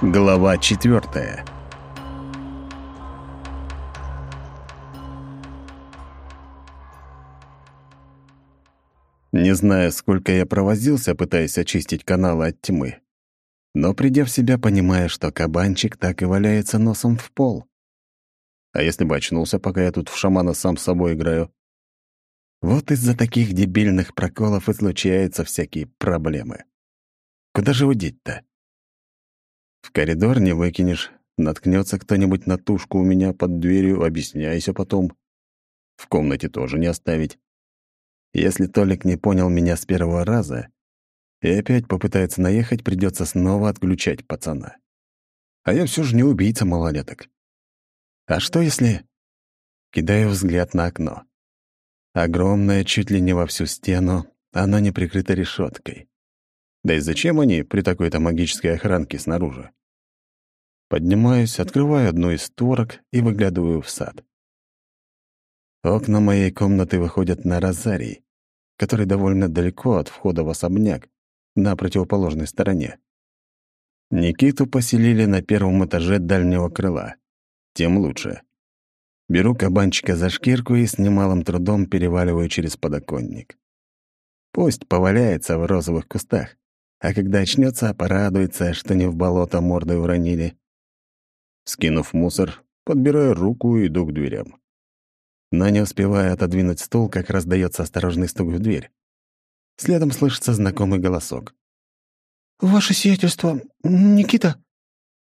Глава четвертая. Не знаю, сколько я провозился, пытаясь очистить каналы от тьмы. Но, придя в себя, понимая, что кабанчик так и валяется носом в пол. А если бы очнулся, пока я тут в шамана сам с собой играю? Вот из-за таких дебильных проколов и случаются всякие проблемы. Куда же удеть-то? В коридор не выкинешь. Наткнется кто-нибудь на тушку у меня под дверью, объясняйся потом. В комнате тоже не оставить. Если Толик не понял меня с первого раза и опять попытается наехать, придется снова отключать пацана. А я все же не убийца малолеток. А что если... Кидаю взгляд на окно. Огромное, чуть ли не во всю стену, оно не прикрыто решеткой. Да и зачем они при такой-то магической охранке снаружи? Поднимаюсь, открываю одну из створок и выглядываю в сад. Окна моей комнаты выходят на розарий, который довольно далеко от входа в особняк, на противоположной стороне. Никиту поселили на первом этаже дальнего крыла. Тем лучше. Беру кабанчика за шкирку и с немалым трудом переваливаю через подоконник. Пусть поваляется в розовых кустах, а когда очнется, порадуется, что не в болото мордой уронили. Скинув мусор, подбираю руку и иду к дверям. Но не успеваю отодвинуть стул, как раздается осторожный стук в дверь. Следом слышится знакомый голосок. «Ваше сиятельство, Никита?»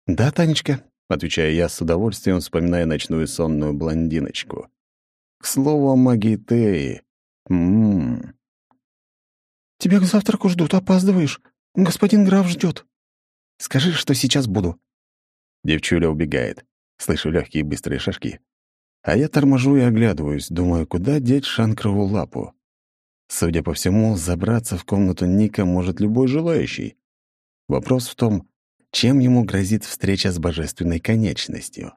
«Да, Танечка», — отвечаю я с удовольствием, вспоминая ночную сонную блондиночку. «К слову о магии Теи. Ммм...» «Тебя к завтраку ждут, опаздываешь. Господин граф ждет. «Скажи, что сейчас буду». Девчуля убегает. Слышу легкие быстрые шажки. А я торможу и оглядываюсь, думаю, куда деть шанкрову лапу. Судя по всему, забраться в комнату Ника может любой желающий. Вопрос в том, чем ему грозит встреча с божественной конечностью.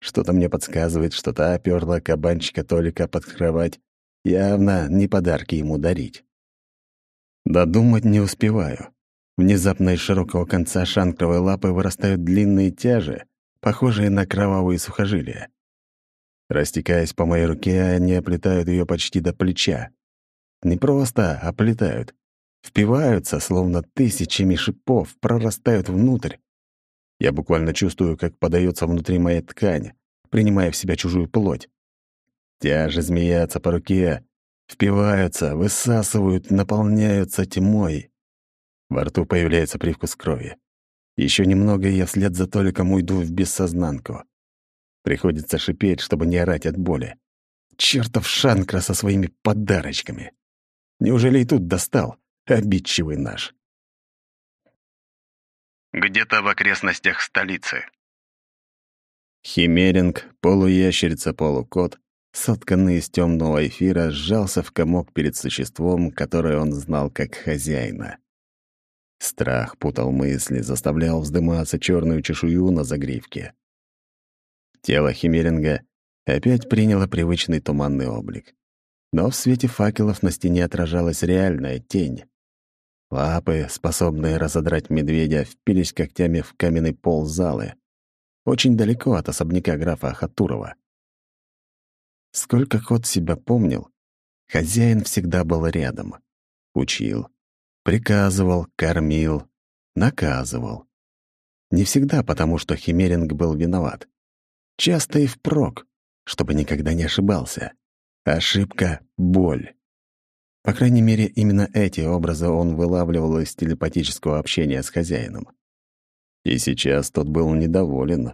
Что-то мне подсказывает, что та оперла кабанчика Толика под кровать. Явно не подарки ему дарить. Додумать не успеваю. Внезапно из широкого конца шанкровой лапы вырастают длинные тяжи, похожие на кровавые сухожилия. Растекаясь по моей руке, они оплетают ее почти до плеча. Не просто оплетают, впиваются, словно тысячами шипов, прорастают внутрь. Я буквально чувствую, как подается внутри моя ткань, принимая в себя чужую плоть. Тяжи змеятся по руке, впиваются, высасывают, наполняются тьмой. Во рту появляется привкус крови. Еще немного, и я вслед за Толиком уйду в бессознанку. Приходится шипеть, чтобы не орать от боли. Чертов Шанкра со своими подарочками. Неужели и тут достал? Обидчивый наш. Где-то в окрестностях столицы. Химеринг, полуящерица-полукот, сотканный из темного эфира, сжался в комок перед существом, которое он знал как хозяина. Страх путал мысли, заставлял вздыматься черную чешую на загривке. Тело Химеринга опять приняло привычный туманный облик. Но в свете факелов на стене отражалась реальная тень. Лапы, способные разодрать медведя, впились когтями в каменный пол залы, очень далеко от особняка графа Хатурова. Сколько кот себя помнил, хозяин всегда был рядом. Учил, приказывал, кормил, наказывал. Не всегда потому, что Химеринг был виноват. Часто и впрок, чтобы никогда не ошибался. Ошибка — боль. По крайней мере, именно эти образы он вылавливал из телепатического общения с хозяином. И сейчас тот был недоволен.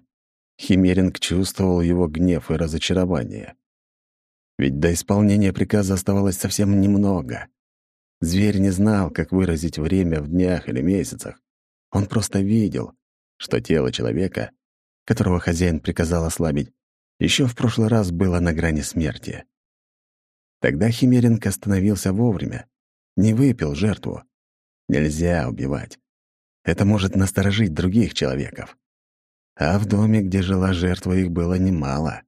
Химеринг чувствовал его гнев и разочарование. Ведь до исполнения приказа оставалось совсем немного. Зверь не знал, как выразить время в днях или месяцах. Он просто видел, что тело человека, которого хозяин приказал ослабить, еще в прошлый раз было на грани смерти. Тогда Химеринг остановился вовремя, не выпил жертву. Нельзя убивать. Это может насторожить других человеков. А в доме, где жила жертва, их было немало.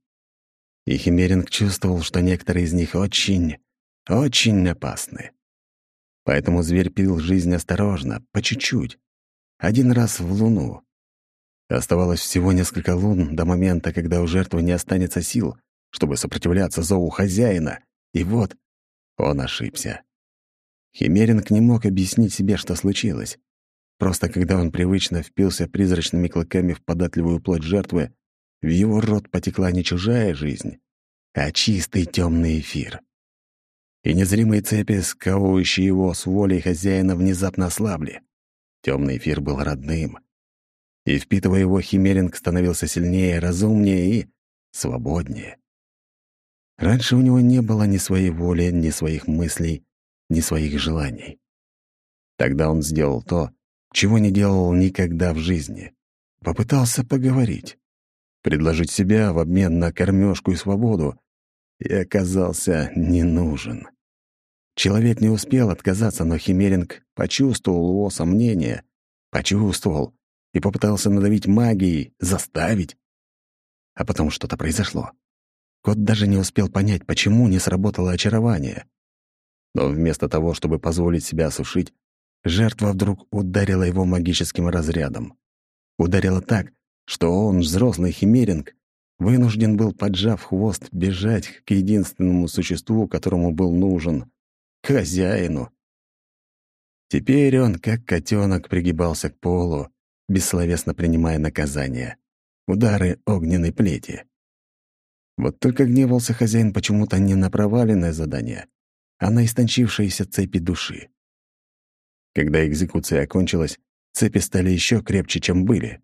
И Химеринг чувствовал, что некоторые из них очень, очень опасны. Поэтому зверь пил жизнь осторожно, по чуть-чуть. Один раз в луну, Оставалось всего несколько лун до момента, когда у жертвы не останется сил, чтобы сопротивляться зову хозяина. И вот он ошибся. Химеринг не мог объяснить себе, что случилось. Просто когда он привычно впился призрачными клыками в податливую плоть жертвы, в его рот потекла не чужая жизнь, а чистый темный эфир. И незримые цепи, сковывающие его с волей хозяина, внезапно ослабли. Темный эфир был родным. И, впитывая его, Химеринг становился сильнее, разумнее и свободнее. Раньше у него не было ни своей воли, ни своих мыслей, ни своих желаний. Тогда он сделал то, чего не делал никогда в жизни. Попытался поговорить, предложить себя в обмен на кормежку и свободу, и оказался не нужен. Человек не успел отказаться, но Химеринг почувствовал его сомнения, почувствовал и попытался надавить магией, заставить. А потом что-то произошло. Кот даже не успел понять, почему не сработало очарование. Но вместо того, чтобы позволить себя осушить, жертва вдруг ударила его магическим разрядом. Ударила так, что он, взрослый химеринг, вынужден был, поджав хвост, бежать к единственному существу, которому был нужен — хозяину. Теперь он, как котенок, пригибался к полу, бессловесно принимая наказание — удары огненной плети. Вот только гневался хозяин почему-то не на проваленное задание, а на истончившиеся цепи души. Когда экзекуция окончилась, цепи стали еще крепче, чем были.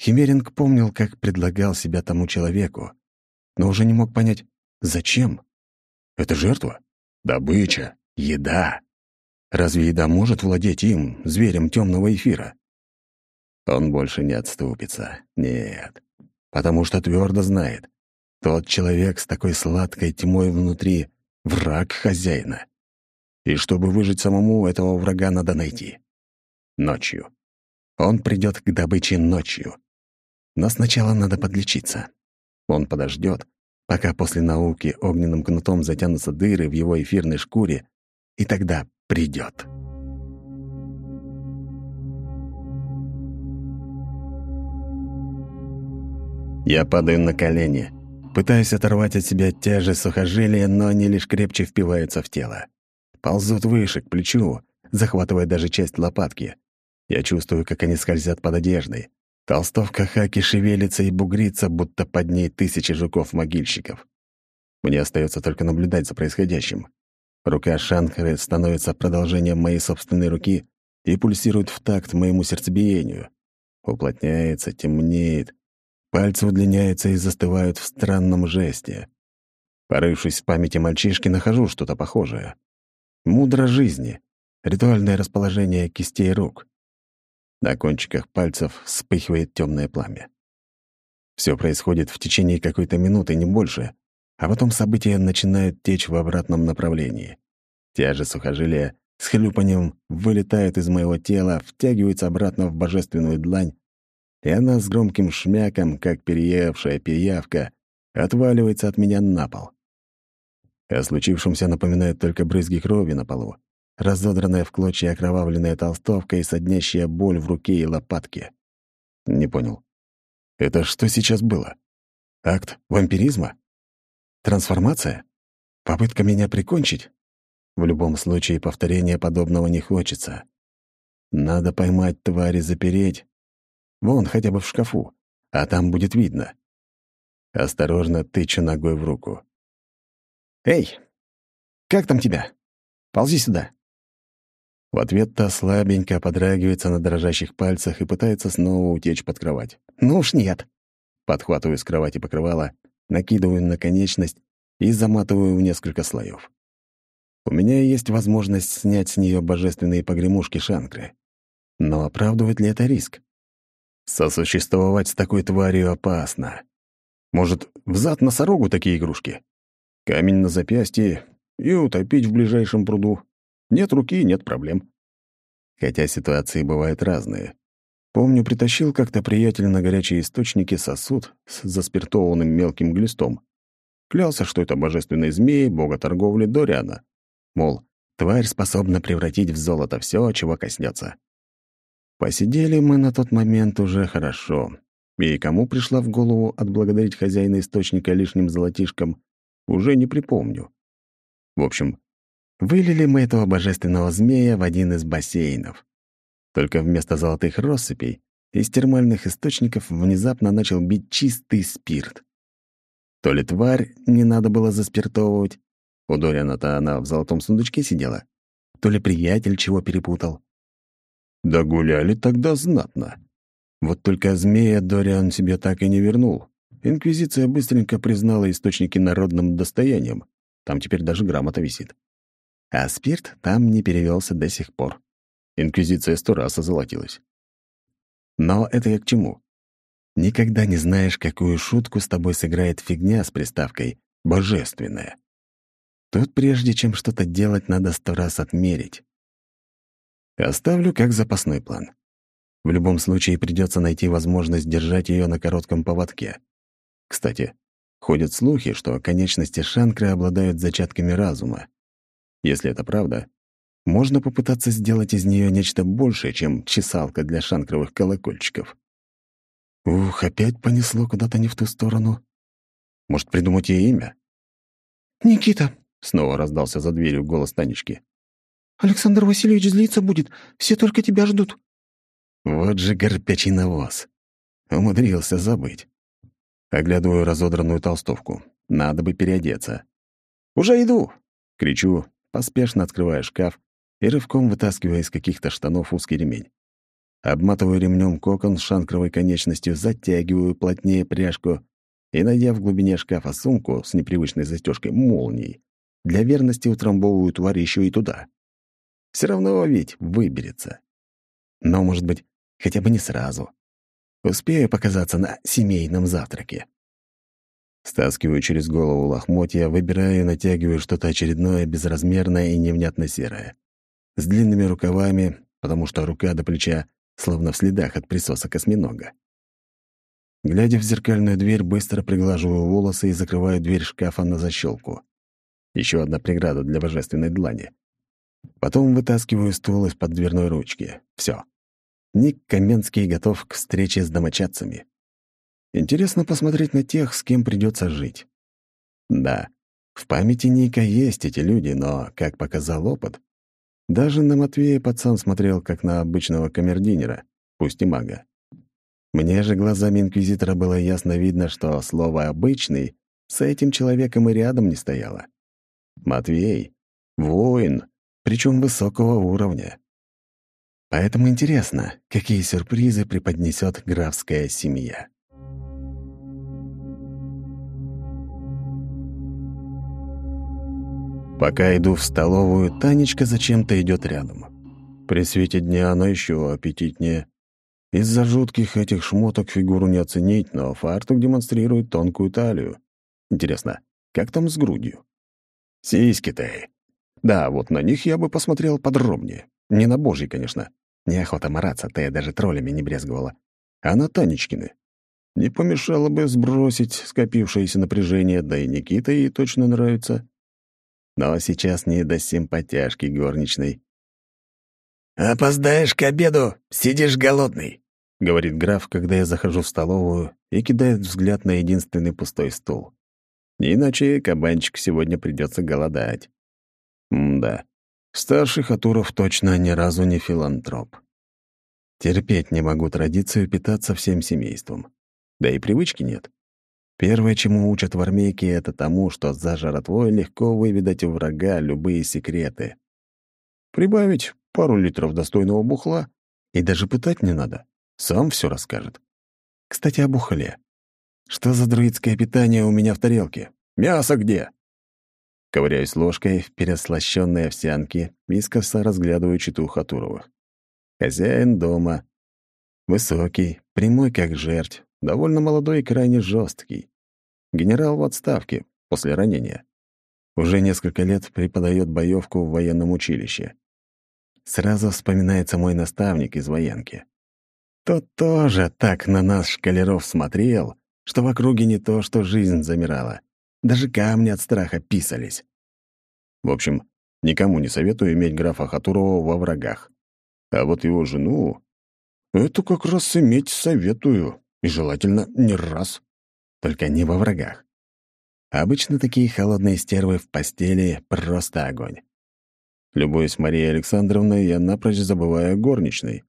Химеринг помнил, как предлагал себя тому человеку, но уже не мог понять, зачем. Это жертва? Добыча? Еда? Разве еда может владеть им, зверем темного эфира? Он больше не отступится. Нет. Потому что твердо знает. Тот человек с такой сладкой тьмой внутри — враг хозяина. И чтобы выжить самому, этого врага надо найти. Ночью. Он придет к добыче ночью. Но сначала надо подлечиться. Он подождет, пока после науки огненным кнутом затянутся дыры в его эфирной шкуре, и тогда придет. Я падаю на колени, пытаюсь оторвать от себя тяжесть сухожилия, но они лишь крепче впиваются в тело. Ползут выше, к плечу, захватывая даже часть лопатки. Я чувствую, как они скользят под одеждой. Толстовка Хаки шевелится и бугрится, будто под ней тысячи жуков-могильщиков. Мне остается только наблюдать за происходящим. Рука Шанхары становится продолжением моей собственной руки и пульсирует в такт моему сердцебиению. Уплотняется, темнеет. Пальцы удлиняются и застывают в странном жесте. Порывшись в памяти мальчишки, нахожу что-то похожее. Мудро жизни. Ритуальное расположение кистей рук. На кончиках пальцев вспыхивает темное пламя. Все происходит в течение какой-то минуты, не больше, а потом события начинают течь в обратном направлении. Те же сухожилия с хлюпанием вылетают из моего тела, втягиваются обратно в божественную длань, и она с громким шмяком, как переевшая пиявка, отваливается от меня на пол. О случившемся напоминают только брызги крови на полу, разодранная в клочья окровавленная толстовка и соднящая боль в руке и лопатке. Не понял. Это что сейчас было? Акт вампиризма? Трансформация? Попытка меня прикончить? В любом случае, повторения подобного не хочется. Надо поймать твари, запереть. Вон, хотя бы в шкафу, а там будет видно. Осторожно тычу ногой в руку. «Эй, как там тебя? Ползи сюда!» В ответ та слабенько подрагивается на дрожащих пальцах и пытается снова утечь под кровать. «Ну уж нет!» Подхватываю с кровати покрывало, накидываю на конечность и заматываю в несколько слоев. У меня есть возможность снять с нее божественные погремушки Шанкры. Но оправдывает ли это риск? Сосуществовать с такой тварью опасно. Может, взад носорогу такие игрушки? Камень на запястье и утопить в ближайшем пруду. Нет руки — нет проблем. Хотя ситуации бывают разные. Помню, притащил как-то приятель на горячие источники сосуд с заспиртованным мелким глистом. Клялся, что это божественный змей, бога торговли Дориана. Мол, тварь способна превратить в золото все, чего коснется. Посидели мы на тот момент уже хорошо, И кому пришла в голову отблагодарить хозяина источника лишним золотишком, уже не припомню. В общем, вылили мы этого божественного змея в один из бассейнов. Только вместо золотых россыпей из термальных источников внезапно начал бить чистый спирт. То ли тварь не надо было заспиртовывать, у Дориана-то она в золотом сундучке сидела, то ли приятель чего перепутал. Да гуляли тогда знатно. Вот только змея Дориан себе так и не вернул. Инквизиция быстренько признала источники народным достоянием. Там теперь даже грамота висит. А спирт там не перевелся до сих пор. Инквизиция сто раз озолотилась. Но это я к чему? Никогда не знаешь, какую шутку с тобой сыграет фигня с приставкой «божественная». Тут прежде чем что-то делать, надо сто раз отмерить. Оставлю как запасной план. В любом случае придется найти возможность держать ее на коротком поводке. Кстати, ходят слухи, что конечности Шанкры обладают зачатками разума. Если это правда, можно попытаться сделать из нее нечто большее, чем чесалка для шанкровых колокольчиков. Ух, опять понесло куда-то не в ту сторону. Может, придумать ей имя? «Никита!» — снова раздался за дверью голос Танечки. «Александр Васильевич злиться будет. Все только тебя ждут». Вот же горпячий навоз. Умудрился забыть. Оглядываю разодранную толстовку. Надо бы переодеться. «Уже иду!» — кричу, поспешно открывая шкаф и рывком вытаскивая из каких-то штанов узкий ремень. Обматываю ремнем кокон с шанкровой конечностью, затягиваю плотнее пряжку и, найдя в глубине шкафа сумку с непривычной застежкой молнией, для верности утрамбовываю тварь еще и туда. Все равно ведь выберется. Но, может быть, хотя бы не сразу. Успею показаться на семейном завтраке. Стаскиваю через голову лохмотья, выбираю и натягиваю что-то очередное, безразмерное и невнятно серое. С длинными рукавами, потому что рука до плеча словно в следах от присоса осьминога. Глядя в зеркальную дверь, быстро приглаживаю волосы и закрываю дверь шкафа на защелку. Еще одна преграда для божественной длани. Потом вытаскиваю стул из-под дверной ручки. Все. Ник Каменский готов к встрече с домочадцами. Интересно посмотреть на тех, с кем придется жить. Да, в памяти Ника есть эти люди, но, как показал опыт, даже на Матвея пацан смотрел как на обычного камердинера, пусть и мага. Мне же глазами инквизитора было ясно видно, что слово «обычный» с этим человеком и рядом не стояло. Матвей — воин, причем высокого уровня. Поэтому интересно, какие сюрпризы преподнесет графская семья. Пока иду в столовую, Танечка зачем-то идет рядом. При свете дня она еще аппетитнее. Из-за жутких этих шмоток фигуру не оценить, но фартук демонстрирует тонкую талию. Интересно, как там с грудью? Сиськи-то. Да, вот на них я бы посмотрел подробнее. Не на божий, конечно. Неохота мараться, ты даже троллями не брезговала. А на Танечкины. Не помешало бы сбросить скопившееся напряжение, да и Никита ей точно нравится. Но сейчас не до симпатяшки горничной. «Опоздаешь к обеду, сидишь голодный», — говорит граф, когда я захожу в столовую и кидает взгляд на единственный пустой стул. Иначе кабанчик сегодня придется голодать. М-да, старший Хатуров точно ни разу не филантроп. Терпеть не могу традицию питаться всем семейством. Да и привычки нет. Первое, чему учат в армейке, это тому, что за жратвой легко выведать у врага любые секреты. Прибавить пару литров достойного бухла, и даже пытать не надо. Сам все расскажет. Кстати, о бухле. Что за друидское питание у меня в тарелке? Мясо где? Ковыряюсь ложкой в переслащенной овсянке, искоса разглядываю читу Хатуровых. Хозяин дома. Высокий, прямой как жерть, довольно молодой и крайне жесткий. Генерал в отставке после ранения. Уже несколько лет преподает боевку в военном училище. Сразу вспоминается мой наставник из военки. Тот тоже так на нас, шкалеров, смотрел, что в округе не то, что жизнь замирала. Даже камни от страха писались. В общем, никому не советую иметь графа Хатурова во врагах. А вот его жену... Это как раз иметь советую И желательно не раз. Только не во врагах. Обычно такие холодные стервы в постели — просто огонь. Любуясь Марией Александровной, я напрочь забываю о горничной.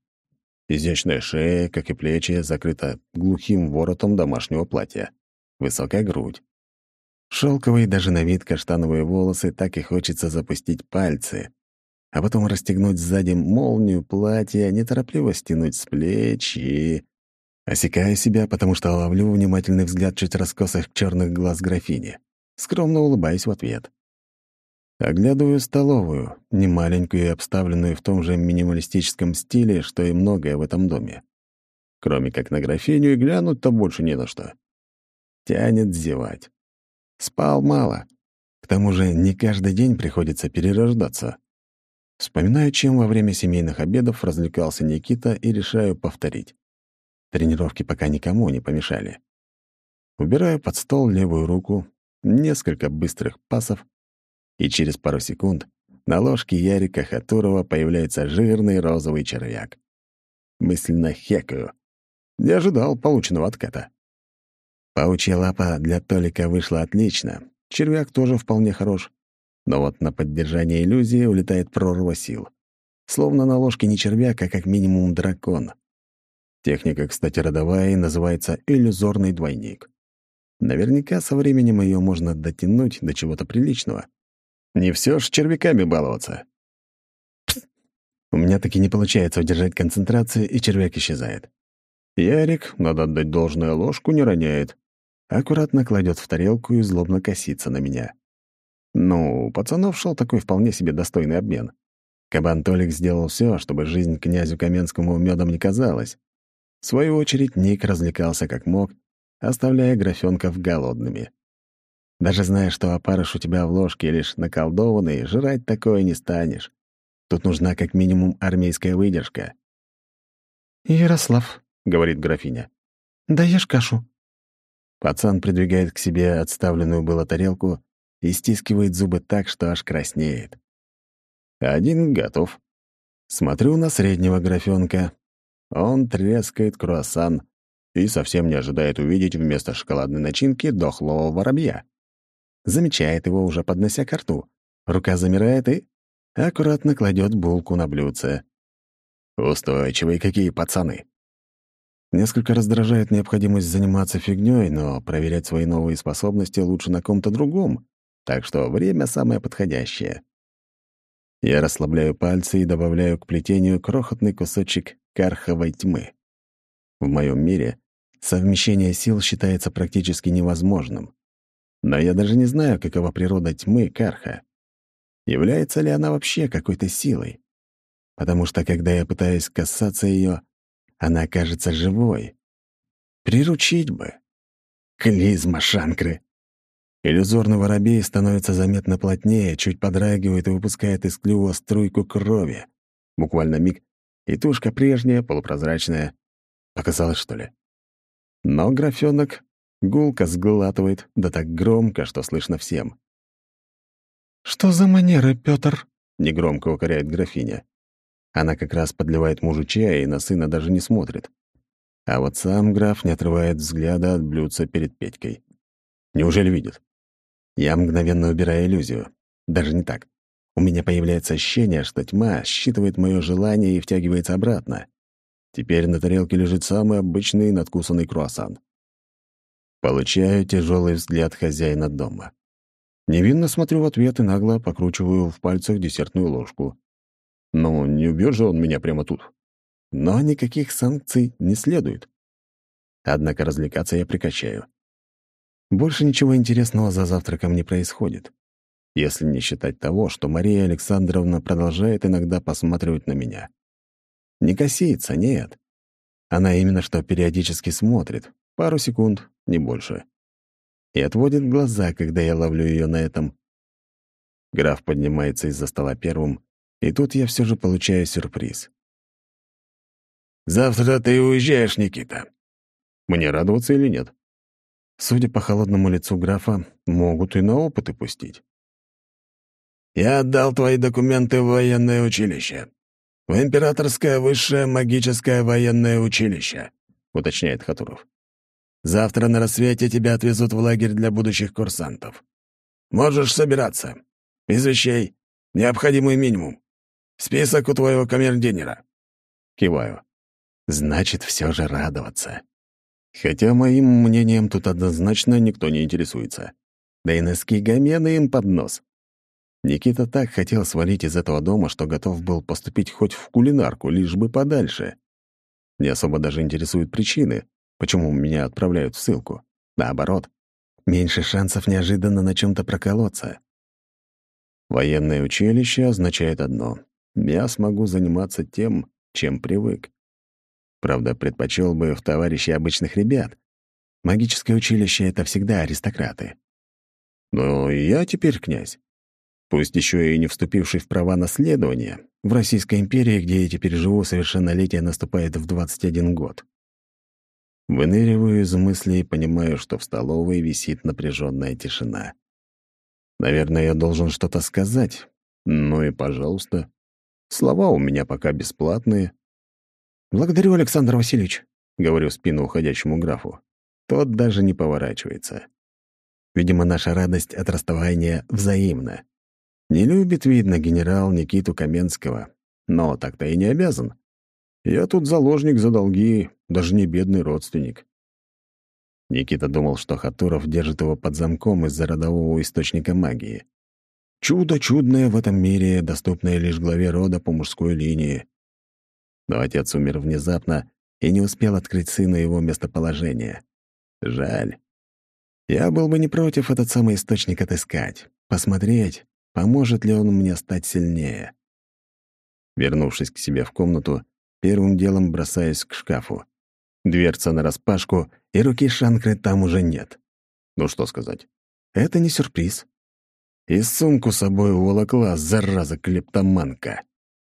Изящная шея, как и плечи, закрыта глухим воротом домашнего платья. Высокая грудь. Шелковые даже на вид каштановые волосы так и хочется запустить пальцы, а потом расстегнуть сзади молнию платья, неторопливо стянуть с плеч и... Осекаю себя, потому что ловлю внимательный взгляд чуть раскосых черных глаз графини. Скромно улыбаюсь в ответ. Оглядываю столовую, немаленькую и обставленную в том же минималистическом стиле, что и многое в этом доме. Кроме как на графиню и глянуть-то больше не на что. Тянет зевать. Спал мало. К тому же не каждый день приходится перерождаться. Вспоминаю, чем во время семейных обедов развлекался Никита и решаю повторить. Тренировки пока никому не помешали. Убираю под стол левую руку, несколько быстрых пасов, и через пару секунд на ложке Ярика Хатурова появляется жирный розовый червяк. Мысленно хекаю. Не ожидал полученного отката. Паучья лапа для Толика вышла отлично. Червяк тоже вполне хорош. Но вот на поддержание иллюзии улетает прорва сил. Словно на ложке не червяк, а как минимум дракон. Техника, кстати, родовая и называется иллюзорный двойник. Наверняка со временем ее можно дотянуть до чего-то приличного. Не все ж червяками баловаться. Пс. У меня таки не получается удержать концентрацию, и червяк исчезает. Ярик, надо отдать должное, ложку не роняет аккуратно кладет в тарелку и злобно косится на меня. Ну, пацанов шел такой вполне себе достойный обмен. Кабан Толик сделал все, чтобы жизнь князю Каменскому медом не казалась. В свою очередь Ник развлекался как мог, оставляя графёнков голодными. Даже зная, что опарыш у тебя в ложке лишь наколдованный, жрать такое не станешь. Тут нужна как минимум армейская выдержка. «Ярослав», — говорит графиня, — «даешь кашу?» Пацан придвигает к себе отставленную было тарелку и стискивает зубы так, что аж краснеет. Один готов. Смотрю на среднего графёнка. Он трескает круассан и совсем не ожидает увидеть вместо шоколадной начинки дохлого воробья. Замечает его, уже поднося ко рту. Рука замирает и аккуратно кладет булку на блюдце. Устойчивые какие пацаны. Несколько раздражает необходимость заниматься фигнёй, но проверять свои новые способности лучше на ком-то другом, так что время самое подходящее. Я расслабляю пальцы и добавляю к плетению крохотный кусочек карховой тьмы. В моем мире совмещение сил считается практически невозможным. Но я даже не знаю, какова природа тьмы карха. Является ли она вообще какой-то силой? Потому что, когда я пытаюсь касаться ее, она кажется живой. Приручить бы. Клизма шанкры. Иллюзорный воробей становится заметно плотнее, чуть подрагивает и выпускает из клюва струйку крови. Буквально миг, и тушка прежняя, полупрозрачная. Показалось, что ли? Но графёнок гулко сглатывает, да так громко, что слышно всем. «Что за манеры, Пётр?» — негромко укоряет графиня. Она как раз подливает мужу чая и на сына даже не смотрит. А вот сам граф не отрывает взгляда от блюдца перед Петькой. Неужели видит? Я мгновенно убираю иллюзию. Даже не так. У меня появляется ощущение, что тьма считывает мое желание и втягивается обратно. Теперь на тарелке лежит самый обычный надкусанный круассан. Получаю тяжелый взгляд хозяина дома. Невинно смотрю в ответ и нагло покручиваю в пальцах десертную ложку. Ну, не убьет же он меня прямо тут. Но никаких санкций не следует. Однако развлекаться я прекращаю. Больше ничего интересного за завтраком не происходит, если не считать того, что Мария Александровна продолжает иногда посматривать на меня. Не косится, нет. Она именно что периодически смотрит, пару секунд, не больше. И отводит глаза, когда я ловлю ее на этом. Граф поднимается из-за стола первым и тут я все же получаю сюрприз. «Завтра ты уезжаешь, Никита». Мне радоваться или нет? Судя по холодному лицу графа, могут и на опыты пустить. «Я отдал твои документы в военное училище. В Императорское высшее магическое военное училище», — уточняет Хатуров. Завтра на рассвете тебя отвезут в лагерь для будущих курсантов. Можешь собираться. Из вещей необходимый минимум. Список у твоего камердинера». Киваю. Значит, все же радоваться. Хотя моим мнением тут однозначно никто не интересуется. Да и носки гамены им под нос. Никита так хотел свалить из этого дома, что готов был поступить хоть в кулинарку, лишь бы подальше. Не особо даже интересуют причины, почему меня отправляют в ссылку. Наоборот, меньше шансов неожиданно на чем то проколоться. Военное училище означает одно — я смогу заниматься тем, чем привык. Правда, предпочел бы в товарищи обычных ребят. Магическое училище — это всегда аристократы. Но я теперь князь. Пусть еще и не вступивший в права наследования, в Российской империи, где я теперь живу, совершеннолетие наступает в 21 год. Выныриваю из мыслей и понимаю, что в столовой висит напряженная тишина. Наверное, я должен что-то сказать. Ну и пожалуйста. Слова у меня пока бесплатные. «Благодарю, Александр Васильевич», — говорю в спину уходящему графу. Тот даже не поворачивается. Видимо, наша радость от расставания взаимна. Не любит, видно, генерал Никиту Каменского, но так-то и не обязан. Я тут заложник за долги, даже не бедный родственник. Никита думал, что Хатуров держит его под замком из-за родового источника магии. Чудо чудное в этом мире, доступное лишь главе рода по мужской линии. Но отец умер внезапно и не успел открыть сыну его местоположение. Жаль. Я был бы не против этот самый источник отыскать, посмотреть, поможет ли он мне стать сильнее. Вернувшись к себе в комнату, первым делом бросаюсь к шкафу. Дверца нараспашку, и руки Шанкры там уже нет. Ну что сказать, это не сюрприз. И сумку с собой уволокла, зараза клептоманка.